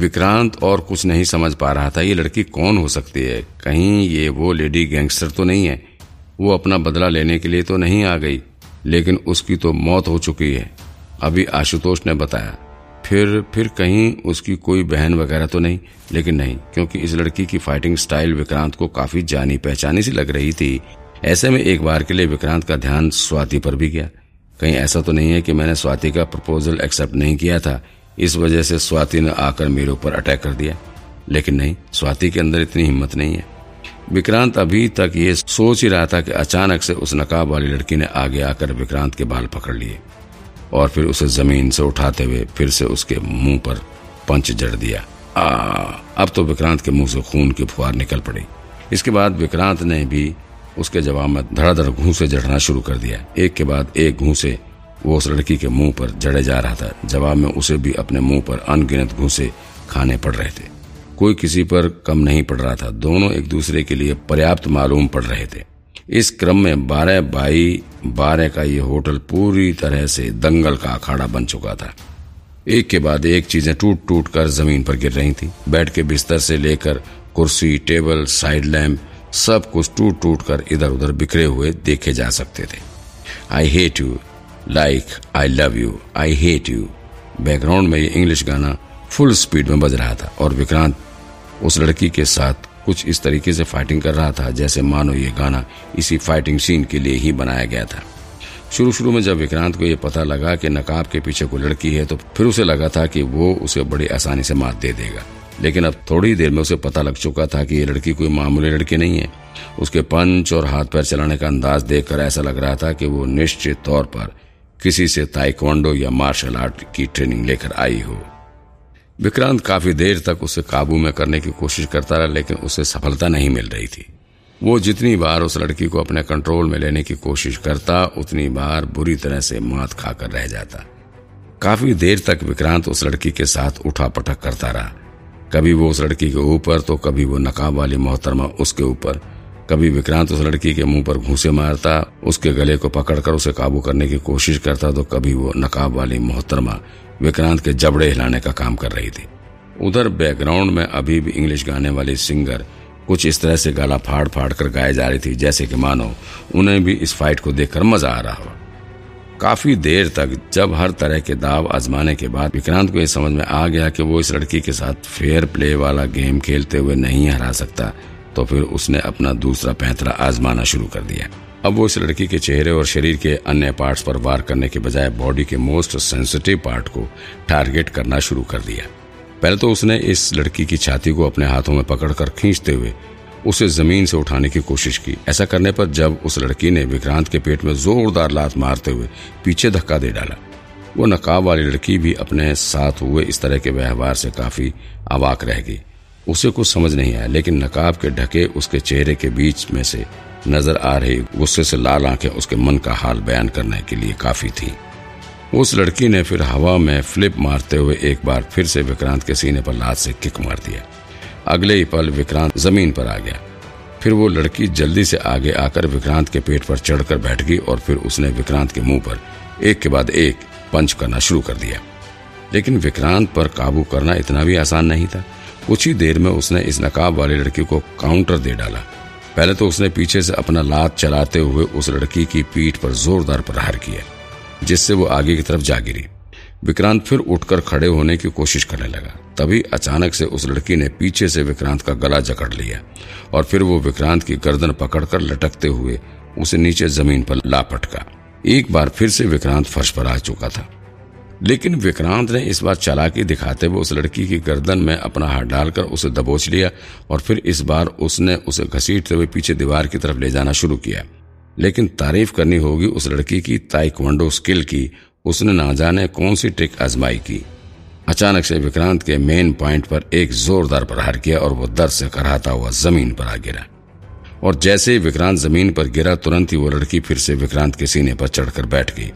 विक्रांत और कुछ नहीं समझ पा रहा था, ये लड़की कौन हो सकती है? कहीं ये वो लेडी गैंगस्टर तो नहीं है? वो अपना बदला लेने के लिए तो नहीं आ गई, लेकिन उसकी तो मौत हो चुकी है। अभी आशुतोष ने बताया। फिर फिर कहीं उसकी कोई बहन वगैरह तो नहीं? लेकिन नहीं, क्योंकि इस लड़की की फाइटिंग स्टाइल विक्रांत को काफ़ी जानी पहचानी सी लग रही थी। ऐसे में एक बार के लिए विक्रांत का ध्यान स्वाति पर भी गया। कहीं ऐसा तो नहीं है कि मैंने स्वाति का प्रपोजल एक्सेप्ट नहीं किया था। इस वजह से स्वाति ने आकर मेरे ऊपर अटैक कर दिया। लेकिन नहीं स्वाति के अंदर इतनी हिम्मत नहीं है। विक्रांत अभी तक ये सोच ही रहा था कि अचानक से उस नकाब वाली लड़की ने आगे आकर विक्रांत के बाल पकड़ लिए और फिर उसे ज़मीन से उठाते हुए फिर से उसके मुँह पर पंच जड़ दिया। आ, अब तो विक्रांत के मुँह से खून की फुहार निकल पड़ी। इसके बाद विक्रांत ने भी उसके जवाब में धड़ाधड़ घूसे जड़ना शुरू कर दिया। एक के बाद एक घूसे वो उस लड़की के मुँह पर जड़े जा रहा था। जवाब में उसे भी अपने मुँह पर अनगिनत घूसे खाने पड़ रहे थे। कोई किसी पर कम नहीं पड़ रहा था। दोनों एक दूसरे के लिए पर्याप्त मालूम पड़ रहे थे। इस क्रम में बारह बाई बारह का ये होटल पूरी तरह से दंगल का अखाड़ा बन चुका था। एक के बाद एक चीज़ें टूट टूट कर ज़मीन पर गिर रही थी। बेड के बिस्तर से लेकर कुर्सी, टेबल, साइड लैम्प सब कुछ टूट टूट कर इधर उधर बिखरे हुए देखे जा सकते थे। I hate you like I love you I hate you background में ये इंग्लिश गाना फुल स्पीड में बज रहा था और विक्रांत उस लड़की के साथ कुछ इस तरीके से फाइटिंग कर रहा था जैसे मानो ये गाना इसी फाइटिंग सीन के लिए ही बनाया गया था। शुरू शुरू में जब विक्रांत को यह पता लगा कि नकाब के पीछे कोई लड़की है तो फिर उसे लगा था कि वो उसे बड़ी आसानी से मात दे देगा। लेकिन अब थोड़ी देर में उसे पता लग चुका था कि ये लड़की कोई मामूली लड़की नहीं है। उसके पंच और हाथ पैर चलाने का अंदाज देखकर ऐसा लग रहा था कि वो निश्चित तौर पर किसी से ताइक्वांडो या मार्शल आर्ट की ट्रेनिंग लेकर आई हो। विक्रांत काफ़ी देर तक उसे काबू में करने की कोशिश करता रहा, लेकिन उसे सफलता नहीं मिल रही थी। वो जितनी बार उस लड़की को अपने कंट्रोल में लेने की कोशिश करता, उतनी बार बुरी तरह से मात खाकर रह जाता। काफ़ी देर तक विक्रांत उस लड़की के साथ उठा पटक करता रहा। कभी वो उस लड़की के ऊपर तो कभी वो नकाब वाली मोहतरमा उसके ऊपर। कभी विक्रांत उस लड़की के मुँह पर घूसे मारता, उसके गले को पकड़कर उसे काबू करने की कोशिश करता तो कभी वो नकाब वाली मोहतरमा विक्रांत के जबड़े हिलाने का काम कर रही थी। उधर बैकग्राउंड में अभी भी इंग्लिश गाने वाली सिंगर कुछ इस तरह से गाला फाड़ फाड़ कर गाए जा रही थी, जैसे कि मानो उन्हें भी इस फाइट को देखकर मज़ा आ रहा हो। काफ़ी देर तक जब हर तरह के दाव आजमाने के बाद विक्रांत को यह समझ में आ गया कि वो इस लड़की के साथ फेयर प्ले वाला गेम खेलते हुए नहीं हरा सकता। तो फिर उसने अपना दूसरा पैंतरा आजमाना शुरू कर दिया। अब वो इस लड़की के चेहरे और शरीर के अन्य पार्ट्स पर वार करने के बजाय बॉडी के मोस्ट सेंसिटिव पार्ट को टारगेट करना शुरू कर दिया। पहले तो उसने इस लड़की की छाती को अपने हाथों में पकड़कर खींचते हुए उसे ज़मीन से उठाने की कोशिश की। ऐसा करने पर जब उस लड़की ने विक्रांत के पेट में जोरदार लात मारते हुए पीछे धक्का दे डाला, वो नकाब वाली लड़की भी अपने साथ हुए इस तरह के व्यवहार से काफ़ी अवाक रह गई। उसे कुछ समझ नहीं आया, लेकिन नकाब के ढके उसके चेहरे के बीच में से नज़र आ रही गुस्से से लाल आँखें उसके मन का हाल बयान करने के लिए काफ़ी थी। उस लड़की ने फिर हवा में फ्लिप मारते हुए एक बार फिर से विक्रांत के सीने पर लात से किक मार दिया। अगले ही पल विक्रांत ज़मीन पर आ गया। फिर वो लड़की जल्दी से आगे आकर विक्रांत के पेट पर चढ़कर बैठ गई और फिर उसने विक्रांत के मुँह पर एक के बाद एक पंच करना शुरू कर दिया। लेकिन विक्रांत पर काबू करना इतना भी आसान नहीं था। कुछ ही देर में उसने इस नकाब वाली लड़की को काउंटर दे डाला। पहले तो उसने पीछे से अपना लात चलाते हुए उस लड़की की पीठ पर जोरदार प्रहार किया, जिससे वो आगे की तरफ़ जा गिरी। विक्रांत फिर उठकर खड़े होने की कोशिश करने लगा। तभी अचानक से उस लड़की ने पीछे से विक्रांत का गला जकड़ लिया और फिर वो विक्रांत की गर्दन पकड़कर लटकते हुए उसे नीचे ज़मीन पर लापटका एक बार फिर से विक्रांत फर्श पर आ चुका था। लेकिन विक्रांत ने इस बार चालाकी दिखाते हुए उस लड़की की गर्दन में अपना हाथ डालकर उसे दबोच लिया और फिर इस बार उसने उसे घसीटते हुए पीछे दीवार की तरफ़ ले जाना शुरू किया। लेकिन तारीफ़ करनी होगी उस लड़की की, ताइक्वांडो स्किल की। उसने ना जाने कौन सी ट्रिक आजमाई की। अचानक से विक्रांत के मेन पॉइंट पर एक जोरदार प्रहार किया और वो दर्द से कराता हुआ ज़मीन पर आ गिरा। और जैसे ही विक्रांत ज़मीन पर गिरा, तुरंत ही वो लड़की फिर से विक्रांत के सीने पर चढ़कर बैठ गई।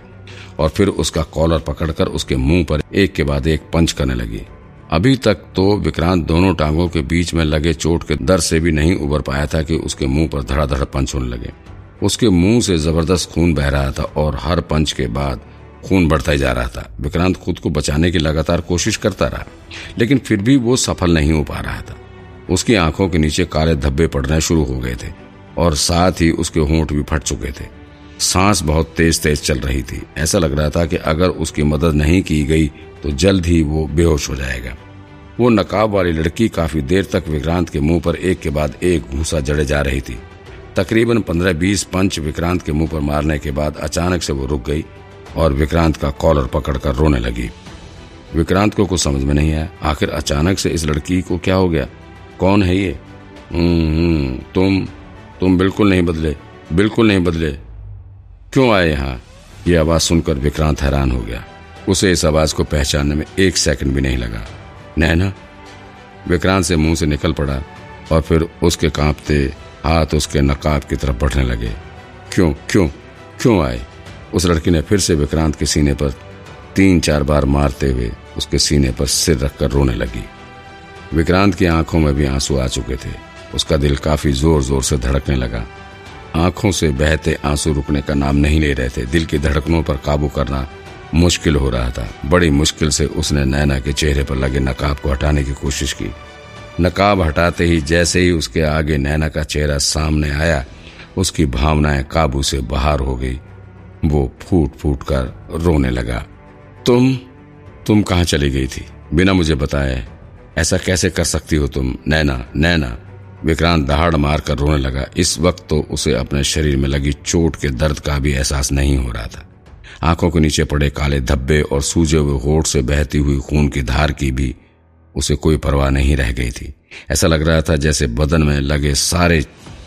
और फिर उसका कॉलर पकड़कर उसके मुँह पर एक के बाद एक पंच करने लगी। अभी तक तो विक्रांत दोनों टांगों के बीच में लगे चोट के दर से भी नहीं उबर पाया था कि उसके मुँह पर धड़ाधड़ पंच होने लगे। उसके मुँह से ज़बरदस्त खून बह रहा था और हर पंच के बाद खून बढ़ता ही जा रहा था। विक्रांत खुद को बचाने की लगातार कोशिश करता रहा, लेकिन फिर भी वो सफल नहीं हो पा रहा था। उसकी आँखों के नीचे काले धब्बे पड़ने शुरू हो गए थे और साथ ही उसके होंठ भी फट चुके थे। सांस बहुत तेज तेज चल रही थी। ऐसा लग रहा था कि अगर उसकी मदद नहीं की गई तो जल्द ही वो बेहोश हो जाएगा। वो नकाब वाली लड़की काफ़ी देर तक विक्रांत के मुँह पर एक के बाद एक घूसा जड़े जा रही थी। तकरीबन पंद्रह बीस पंच विक्रांत के मुँह पर मारने के बाद अचानक से वो रुक गई और विक्रांत का कॉलर पकड़कर रोने लगी। विक्रांत को कुछ समझ में नहीं आया। आखिर अचानक से इस लड़की को क्या हो गया? कौन है ये? हम्म तुम तुम बिल्कुल नहीं बदले, बिल्कुल नहीं बदले। क्यों आए यहाँ? ये आवाज़ सुनकर विक्रांत हैरान हो गया। उसे इस आवाज़ को पहचानने में एक सेकंड भी नहीं लगा। नैना? विक्रांत से मुँह से निकल पड़ा और फिर उसके कांपते हाथ उसके नकाब की तरफ़ बढ़ने लगे। क्यों क्यों क्यों आए? उस लड़की ने फिर से विक्रांत के सीने पर तीन चार बार मारते हुए उसके सीने पर सिर रखकर रोने लगी। विक्रांत की आँखों में भी आँसू आ चुके थे। उसका दिल काफ़ी ज़ोर ज़ोर से धड़कने लगा। आँखों से बहते आँसू रुकने का नाम नहीं ले रहे थे। दिल की धड़कनों पर काबू करना मुश्किल हो रहा था। बड़ी मुश्किल से उसने नैना के चेहरे पर लगे नकाब को हटाने की कोशिश की। नकाब हटाते ही जैसे ही उसके आगे नैना का चेहरा सामने आया, उसकी भावनाएँ काबू से बाहर हो गई। वो फूट फूट कर रोने लगा। तुम? तुम कहाँ चली गई थी? बिना मुझे बताए। ऐसा कैसे कर सकती हो तुम, नैना? नैना? विक्रांत दहाड़ मार कर रोने लगा। इस वक्त तो उसे अपने शरीर में लगी चोट के दर्द का भी एहसास नहीं हो रहा था। आँखों के नीचे पड़े काले धब्बे और सूजे हुए होठ से बहती हुई खून की धार की भी उसे कोई परवाह नहीं रह गई थी। ऐसा लग रहा था जैसे बदन में लगे सारे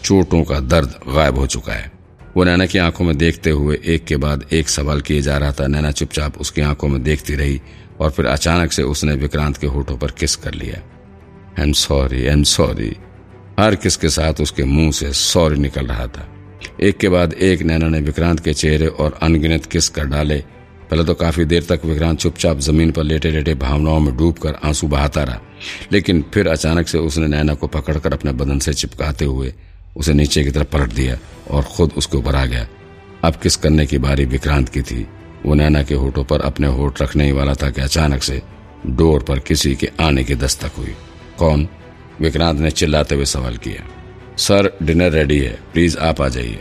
चोटों का दर्द गायब हो चुका है। वो नैना की आँखों में देखते हुए एक के बाद एक सवाल किए जा रहा था। नैना चुपचाप उसकी आँखों में देखती रही और फिर अचानक से उसने विक्रांत के होठों पर किस कर लिया। I am sorry I am sorry हर किस के साथ उसके मुँह से सॉरी निकल रहा था। एक के बाद एक नैना ने विक्रांत के चेहरे और अनगिनत किस कर डाले। पहले तो काफ़ी देर तक विक्रांत चुपचाप ज़मीन पर लेटे लेटे भावनाओं में डूबकर आँसू बहाता रहा। लेकिन फिर अचानक से उसने नैना को पकड़कर अपने बदन से चिपकाते हुए उसे नीचे की तरफ़ पलट दिया और खुद उसके ऊपर आ गया। अब किस करने की बारी विक्रांत की थी? वो नैना के होठों पर अपने होठ रखने ही वाला था कि अचानक से डोर पर किसी के आने की दस्तक हुई। कौन? विक्रांत ने चिल्लाते हुए सवाल किया, सर, डिनर रेडी है, प्लीज़ आप आ जाइए।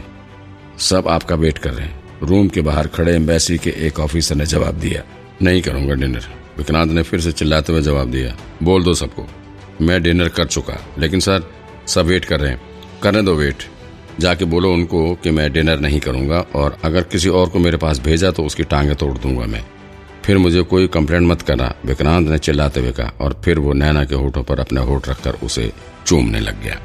सब आपका वेट कर रहे हैं। रूम के बाहर खड़े एम्बेसी के एक ऑफिसर ने जवाब दिया, नहीं करूँगा डिनर। विक्रांत ने फिर से चिल्लाते हुए जवाब दिया, बोल दो सबको, मैं डिनर कर चुका, लेकिन सर, सब वेट कर रहे हैं। करने दो वेट। जाके बोलो उनको कि मैं डिनर नहीं करूँगा और अगर किसी और को मेरे पास भेजा तो उसकी टांगे तोड़ दूँगा मैं। फिर मुझे कोई कंप्लेंट मत करना। विक्रांत ने चिल्लाते हुए कहा, और फिर वो नैना के होठों पर अपने होठ रखकर उसे चूमने लग गया।